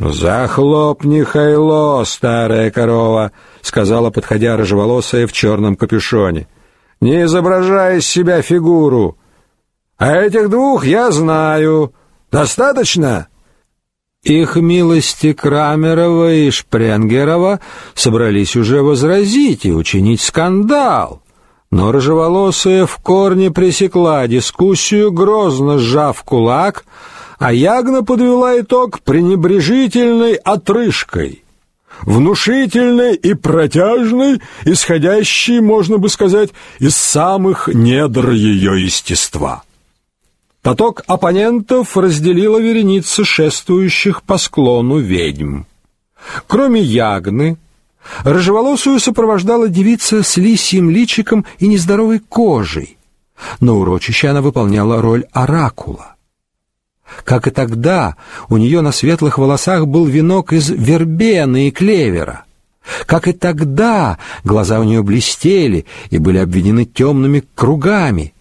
Захлопни хайло, старая корова, сказала, подходя рыжеволосая в черном капюшоне. Не изображай из себя фигуру. А этих двух я знаю. Достаточно? Их милости Крамерова и Шпренгерова собрались уже возразить и учинить скандал. Но рыжеволосая в корне пресекла дискуссию, грозно сжав кулак, а Ягна подвела итог пренебрежительной отрыжкой, внушительной и протяжной, исходящей, можно бы сказать, из самых недр ее естества. Поток оппонентов разделила вереница шествующих по склону ведьм. Кроме Ягны, рыжеволосую сопровождала девица с лисьим личиком и нездоровой кожей. На урочище она выполняла роль оракула. Как и тогда, у нее на светлых волосах был венок из вербены и клевера. Как и тогда, глаза у нее блестели и были обведены темными кругами —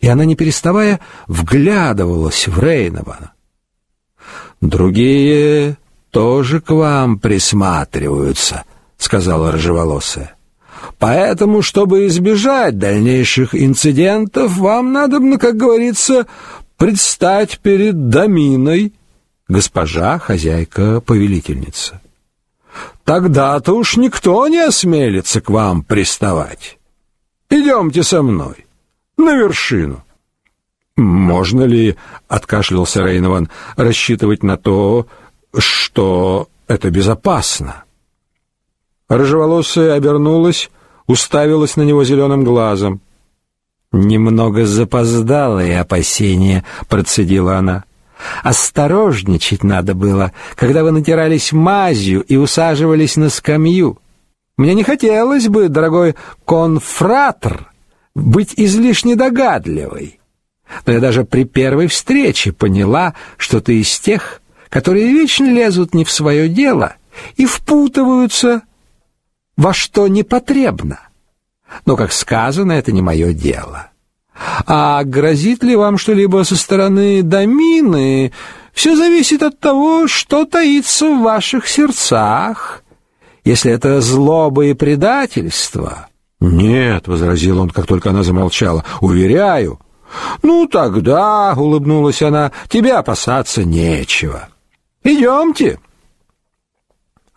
и она, не переставая, вглядывалась в Рейнована. «Другие тоже к вам присматриваются», — сказала рыжеволосая. «Поэтому, чтобы избежать дальнейших инцидентов, вам надо, как говорится, предстать перед доминой, госпожа хозяйка-повелительница. Тогда-то уж никто не осмелится к вам приставать. Идемте со мной» на вершину. Можно ли, откашлялся Рейнован, рассчитывать на то, что это безопасно? Рыжеволосая обернулась, уставилась на него зеленым глазом. Немного запоздалые опасения, процедила она. Осторожничать надо было, когда вы натирались мазью и усаживались на скамью. Мне не хотелось бы, дорогой конфратр, быть излишне догадливой. Но я даже при первой встрече поняла, что ты из тех, которые вечно лезут не в свое дело и впутываются во что не потребно. Но, как сказано, это не мое дело. А грозит ли вам что-либо со стороны Дамины, все зависит от того, что таится в ваших сердцах. Если это злоба и предательство, «Нет», — возразил он, как только она замолчала, — «уверяю». «Ну, тогда», — улыбнулась она, — «тебе опасаться нечего. Идемте».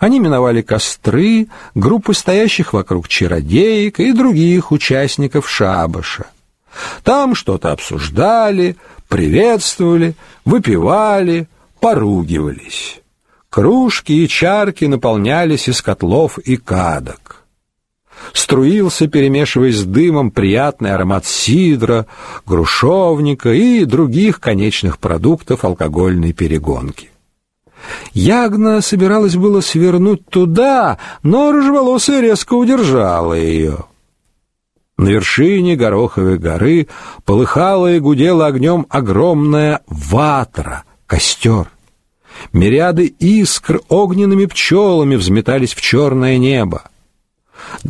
Они миновали костры, группы стоящих вокруг чародеек и других участников шабаша. Там что-то обсуждали, приветствовали, выпивали, поругивались. Кружки и чарки наполнялись из котлов и кадок струился, перемешиваясь с дымом, приятный аромат сидра, грушовника и других конечных продуктов алкогольной перегонки. Ягна собиралась было свернуть туда, но рыжеволосая резко удержала ее. На вершине Гороховой горы полыхала и гудела огнем огромная ватра, костер. Мириады искр огненными пчелами взметались в черное небо.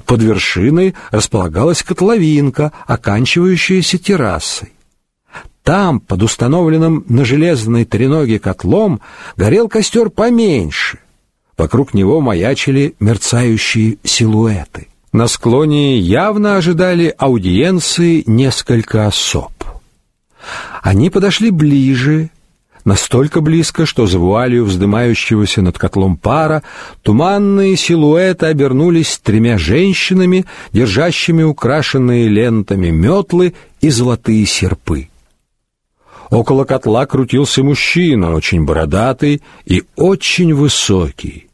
Под вершиной располагалась котловинка, оканчивающаяся террасой. Там, под установленным на железной треноге котлом, горел костер поменьше. Вокруг него маячили мерцающие силуэты. На склоне явно ожидали аудиенции несколько особ. Они подошли ближе настолько близко, что за вуалью вздымающегося над котлом пара туманные силуэты обернулись тремя женщинами, держащими украшенные лентами метлы и золотые серпы. Около котла крутился мужчина, очень бородатый и очень высокий.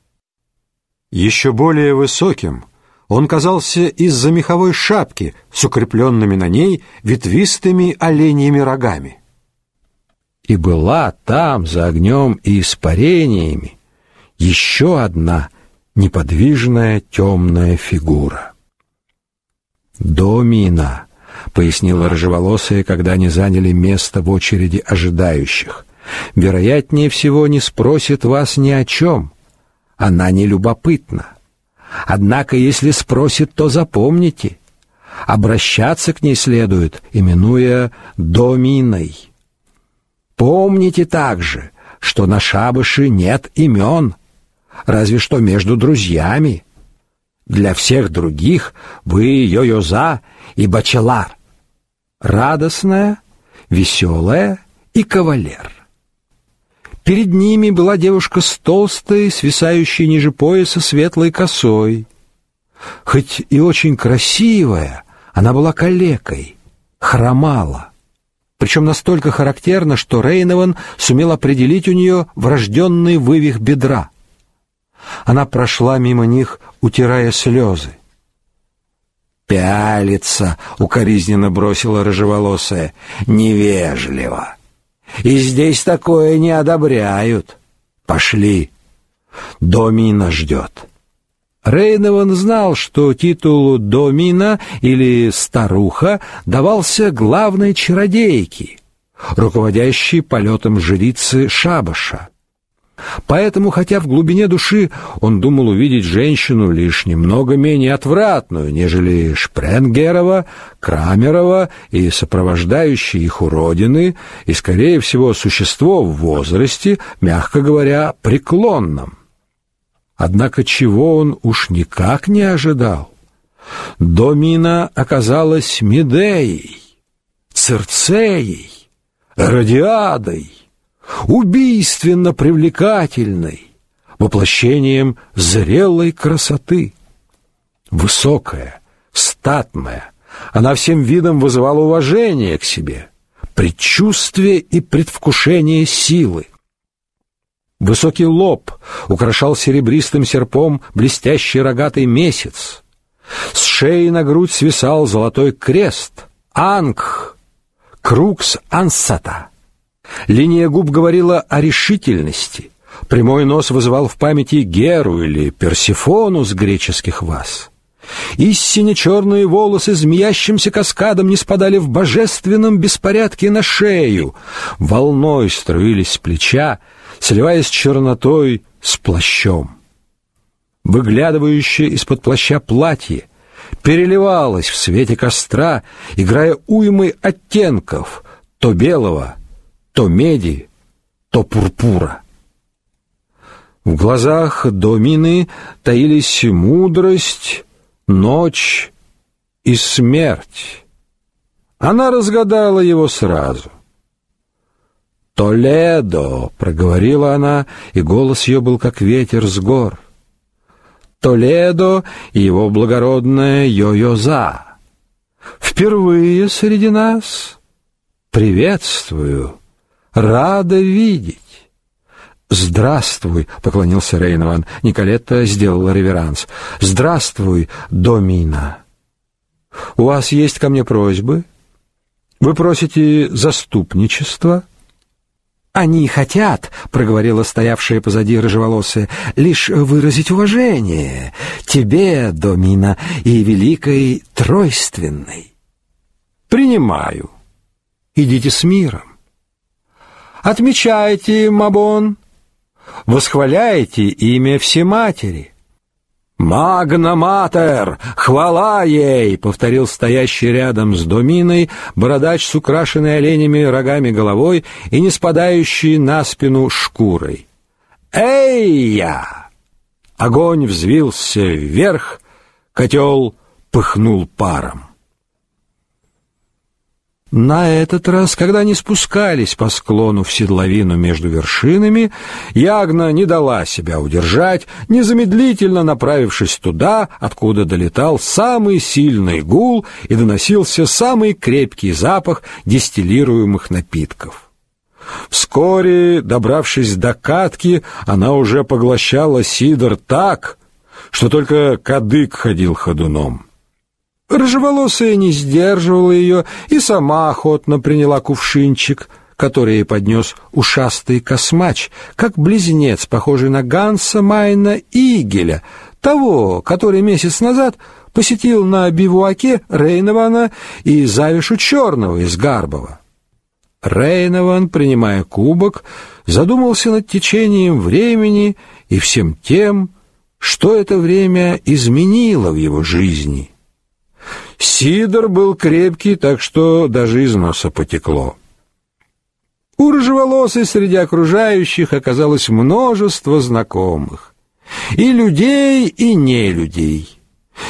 Еще более высоким он казался из-за меховой шапки с укрепленными на ней ветвистыми оленьими рогами и была там, за огнем и испарениями, еще одна неподвижная темная фигура. «Домина», — пояснила рыжеволосая, когда они заняли место в очереди ожидающих. «Вероятнее всего не спросит вас ни о чем. Она не любопытна. Однако, если спросит, то запомните, обращаться к ней следует, именуя Доминой». Помните также, что на шабаше нет имен, разве что между друзьями. Для всех других вы йо-йоза и бачелар. Радостная, веселая и кавалер. Перед ними была девушка с толстой, свисающей ниже пояса светлой косой. Хоть и очень красивая, она была калекой, хромала. Причем настолько характерно, что Рейнован сумел определить у нее врожденный вывих бедра. Она прошла мимо них, утирая слезы. «Пялится!» — укоризненно бросила рыжеволосая. «Невежливо!» «И здесь такое не одобряют!» «Пошли!» «Домина ждет!» Рейнован знал, что титул «домина» или «старуха» давался главной чародейке, руководящей полетом жрицы Шабаша. Поэтому, хотя в глубине души он думал увидеть женщину лишь немного менее отвратную, нежели Шпренгерова, Крамерова и сопровождающие их уродины, и, скорее всего, существо в возрасте, мягко говоря, преклонном. Однако чего он уж никак не ожидал? Домина оказалась Медеей, Цирцеей, Радиадой, убийственно привлекательной, воплощением зрелой красоты. Высокая, статная, она всем видом вызывала уважение к себе, предчувствие и предвкушение силы. Высокий лоб украшал серебристым серпом блестящий рогатый месяц. С шеи на грудь свисал золотой крест. Ангх, крукс ансата. Линия губ говорила о решительности. Прямой нос вызывал в памяти Геру или Персефону с греческих ваз. Истинно черные волосы змеящимся каскадом не спадали в божественном беспорядке на шею, волной струились с плеча, сливаясь чернотой с плащом. Выглядывающее из-под плаща платье переливалось в свете костра, играя уймой оттенков, то белого, то меди, то пурпура. В глазах Домины таились мудрость, ночь и смерть. Она разгадала его сразу. «Толедо!» — проговорила она, и голос ее был как ветер с гор. «Толедо и его благородная Йо-Йоза! Впервые среди нас! Приветствую! Рада видеть!» «Здравствуй!» — поклонился Рейнован. Николетта сделала реверанс. «Здравствуй, Домина!» «У вас есть ко мне просьбы? Вы просите заступничества?» «Они хотят, — проговорила стоявшая позади рыжеволосая, — лишь выразить уважение тебе, Домина, и великой Тройственной». «Принимаю. Идите с миром. Отмечайте, Мабон, восхваляйте имя Всематери». «Магна Матер! Хвала ей!» — повторил стоящий рядом с Доминой бородач с украшенной оленями рогами головой и не спадающий на спину шкурой. «Эй-я!» Огонь взвился вверх, котел пыхнул паром. На этот раз, когда они спускались по склону в седловину между вершинами, Ягна не дала себя удержать, незамедлительно направившись туда, откуда долетал самый сильный гул и доносился самый крепкий запах дистиллируемых напитков. Вскоре, добравшись до катки, она уже поглощала сидр так, что только кадык ходил ходуном. Рыжеволосая не сдерживала ее и сама охотно приняла кувшинчик, который ей поднес ушастый космач, как близнец, похожий на Ганса Майна Игеля, того, который месяц назад посетил на бивуаке Рейнована и Завишу Черного из Гарбова. Рейнован, принимая кубок, задумался над течением времени и всем тем, что это время изменило в его жизни. Сидор был крепкий, так что даже из носа потекло. У рыжеволосой среди окружающих оказалось множество знакомых. И людей, и не людей.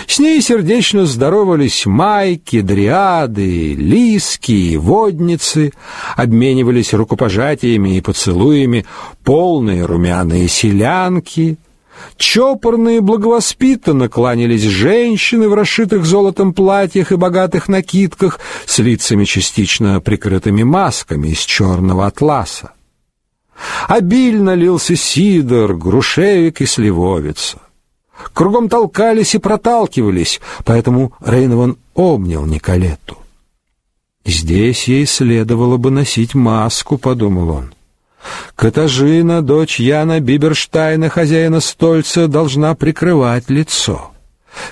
С ней сердечно здоровались майки, дриады, лиски, водницы, обменивались рукопожатиями и поцелуями полные румяные селянки, чопорные благовоспитанно кланялись женщины в расшитых золотом платьях и богатых накидках с лицами частично прикрытыми масками из черного атласа. Обильно лился сидр, грушевик и сливовица. Кругом толкались и проталкивались, поэтому Рейнован обнял Николетту. «Здесь ей следовало бы носить маску», — подумал он. «Катажина, дочь Яна Биберштайна, хозяина Стольца, должна прикрывать лицо,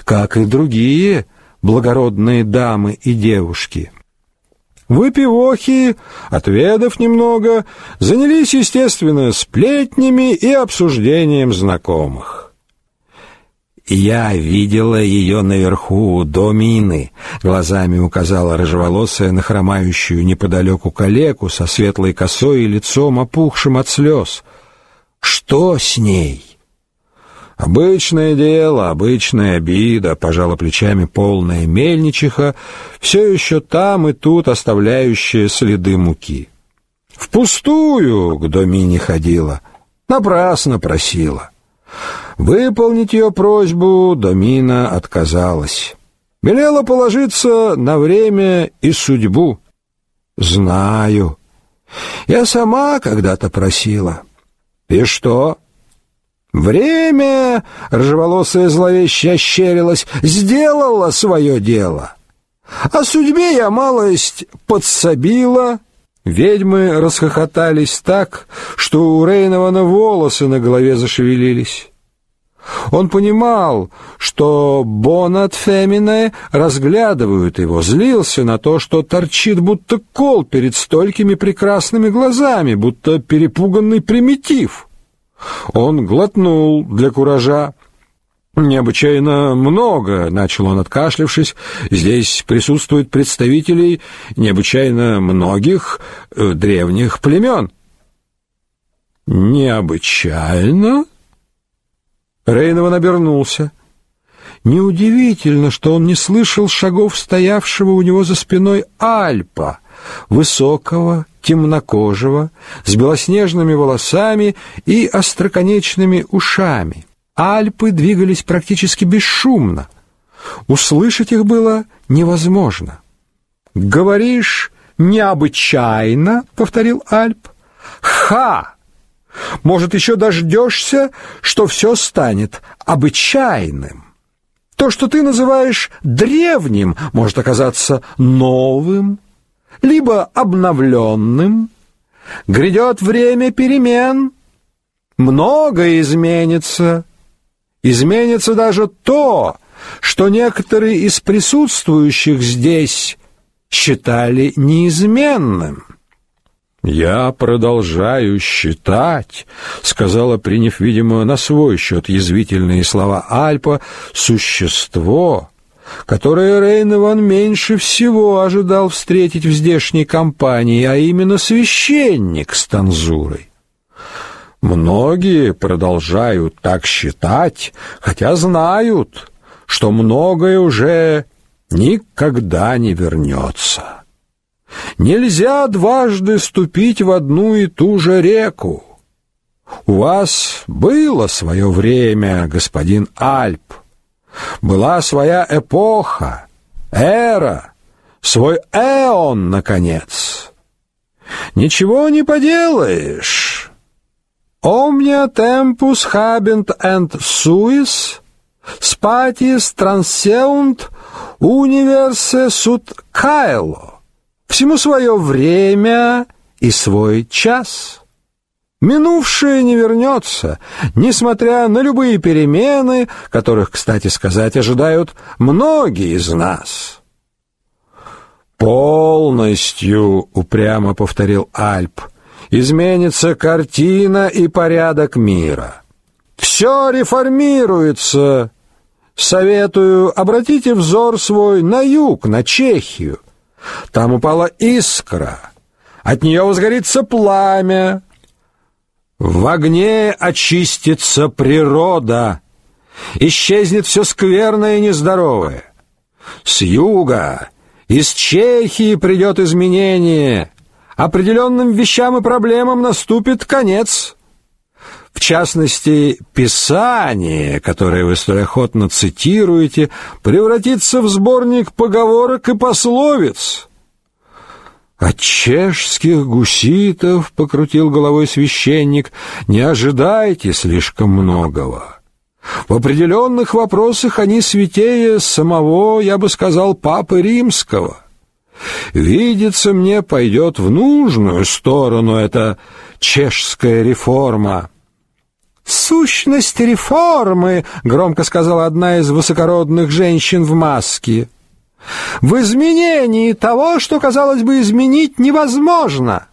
как и другие благородные дамы и девушки». Выпивохи, отведав немного, занялись, естественно, сплетнями и обсуждением знакомых. «Я видела ее наверху, до мины», — глазами указала рыжеволосая на хромающую неподалеку калеку со светлой косой и лицом опухшим от слез. «Что с ней?» «Обычное дело, обычная обида», — пожала плечами полная мельничиха, все еще там и тут оставляющая следы муки. «Впустую к Домине ходила, напрасно просила». Выполнить ее просьбу Домина отказалась. Велела положиться на время и судьбу. Знаю. Я сама когда-то просила. И что? Время, ржеволосая зловеще ощерилась, сделала свое дело. А судьбе я малость подсобила. Ведьмы расхохотались так, что у Рейнована волосы на голове зашевелились. Он понимал, что Бонат Фемине разглядывают его, злился на то, что торчит будто кол перед столькими прекрасными глазами, будто перепуганный примитив. Он глотнул для куража. Необычайно много, начал он, откашлившись. Здесь присутствуют представители необычайно многих э, древних племен. Необычайно? Рейнован обернулся. Неудивительно, что он не слышал шагов стоявшего у него за спиной Альпа, высокого, темнокожего, с белоснежными волосами и остроконечными ушами. Альпы двигались практически бесшумно. Услышать их было невозможно. «Говоришь, необычайно?» — повторил Альп. «Ха!» Может, еще дождешься, что все станет обычайным. То, что ты называешь древним, может оказаться новым, либо обновленным. Грядет время перемен, многое изменится. Изменится даже то, что некоторые из присутствующих здесь считали неизменным. «Я продолжаю считать», — сказала, приняв, видимо, на свой счет язвительные слова Альпа, «существо, которое Рейнован меньше всего ожидал встретить в здешней компании, а именно священник с танзурой. Многие продолжают так считать, хотя знают, что многое уже никогда не вернется». Нельзя дважды ступить в одну и ту же реку. У вас было свое время, господин Альп. Была своя эпоха, эра, свой эон, наконец. Ничего не поделаешь. Omnia tempus habent and suis, spatiis transeunt universe sut caelo. Всему свое время и свой час. Минувшее не вернется, несмотря на любые перемены, которых, кстати сказать, ожидают многие из нас. Полностью, упрямо повторил Альп, изменится картина и порядок мира. Все реформируется. Советую, обратите взор свой на юг, на Чехию. Там упала искра. от нее возгорится пламя. В огне очистится природа, исчезнет все скверное и нездоровое. С юга, из Чехии придет изменение, определенным вещам и проблемам наступит конец. В частности, Писание, которое вы столь охотно цитируете, превратится в сборник поговорок и пословиц. От чешских гуситов, покрутил головой священник, не ожидайте слишком многого. В определенных вопросах они святее самого, я бы сказал, папы римского. Видится мне, пойдет в нужную сторону эта чешская реформа. «Сущность реформы», — громко сказала одна из высокородных женщин в маске, — «в изменении того, что, казалось бы, изменить невозможно.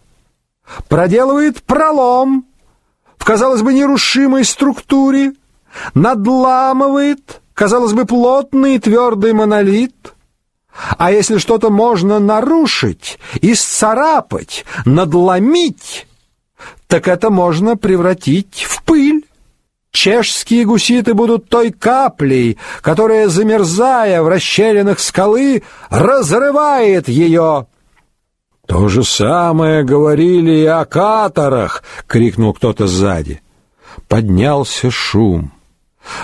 Проделывает пролом в, казалось бы, нерушимой структуре, надламывает, казалось бы, плотный и твердый монолит». А если что-то можно нарушить, исцарапать, надломить, так это можно превратить в пыль. Чешские гуситы будут той каплей, которая, замерзая в расщелинах скалы, разрывает ее. То же самое говорили и о каторах, крикнул кто-то сзади. Поднялся шум.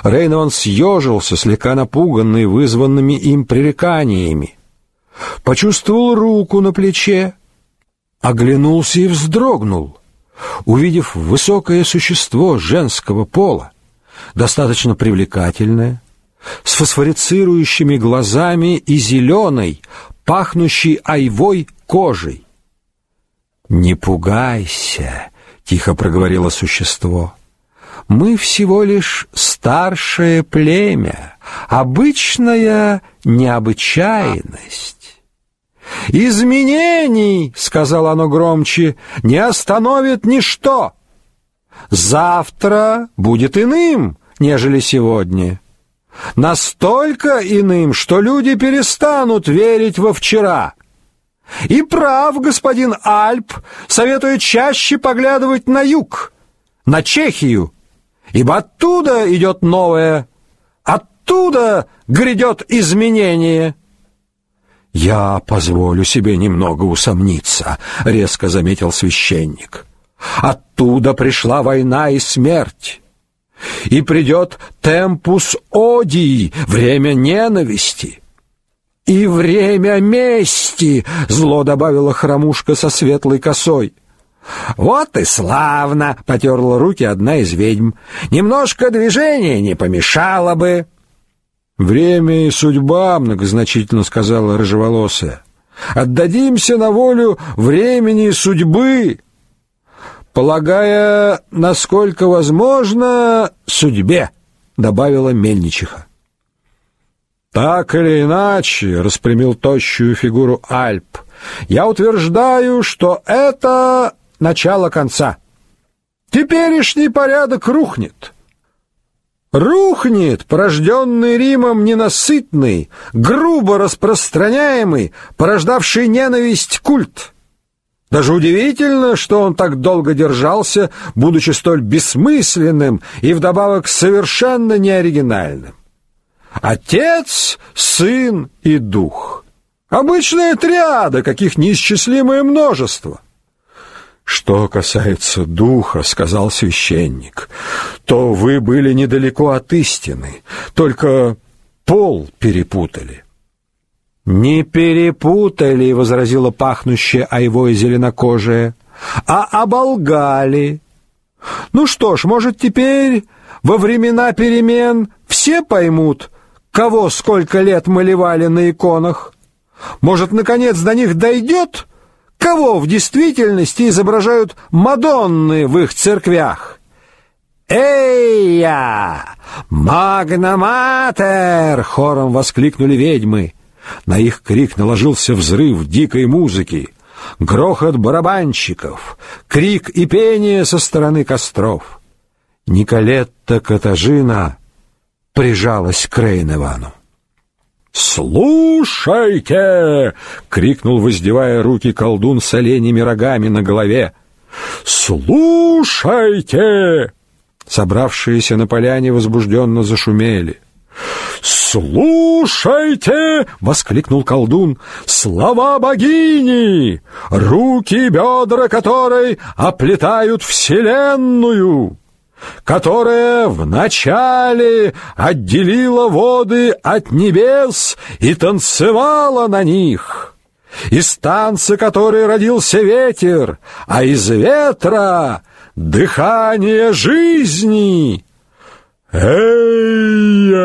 Рейнован съежился, слегка напуганный вызванными им пререканиями. Почувствовал руку на плече, оглянулся и вздрогнул увидев высокое существо женского пола, достаточно привлекательное, с фосфорицирующими глазами и зеленой, пахнущей айвой кожей. «Не пугайся», — тихо проговорило существо, — «мы всего лишь старшее племя, обычная необычайность». «Изменений, — сказала оно громче, — не остановит ничто. Завтра будет иным, нежели сегодня. Настолько иным, что люди перестанут верить во вчера». И прав господин Альп, советуя чаще поглядывать на юг, на Чехию, ибо оттуда идет новое, оттуда грядет изменение. «Я позволю себе немного усомниться», — резко заметил священник. «Оттуда пришла война и смерть. И придет темпус одии, время ненависти». «И время мести!» — зло добавила хромушка со светлой косой. «Вот и славно!» — потерла руки одна из ведьм. «Немножко движения не помешало бы!» «Время и судьба», — многозначительно сказала рыжеволосая. «Отдадимся на волю времени и судьбы, полагая, насколько возможно, судьбе», — добавила Мельничиха. «Так или иначе», — распрямил тощую фигуру Альп, — «я утверждаю, что это начало конца. Теперешний порядок рухнет». Рухнет порожденный Римом ненасытный, грубо распространяемый, порождавший ненависть культ. Даже удивительно, что он так долго держался, будучи столь бессмысленным и вдобавок совершенно неоригинальным. Отец, сын и дух. Обычная триада, каких неисчислимое множество. Что касается духа, сказал священник, то вы были недалеко от истины, только пол перепутали. Не перепутали, возразила пахнущая айвой зеленокожая, а оболгали. Ну что ж, может, теперь во времена перемен все поймут, кого сколько лет малевали на иконах? Может, наконец до них дойдет, Кого в действительности изображают Мадонны в их церквях? «Эй-я! Магнаматер!» — хором воскликнули ведьмы. На их крик наложился взрыв дикой музыки, грохот барабанщиков, крик и пение со стороны костров. Николетта Катажина прижалась к Рейневану. «Слушайте!» — крикнул, воздевая руки колдун с оленями рогами на голове. «Слушайте!» Собравшиеся на поляне возбужденно зашумели. «Слушайте!» — воскликнул колдун. «Слова богини! Руки и бедра которой оплетают вселенную!» Которая вначале отделила воды от небес и танцевала на них, из танца которой родился ветер, а из ветра — дыхание жизни. Эй-я!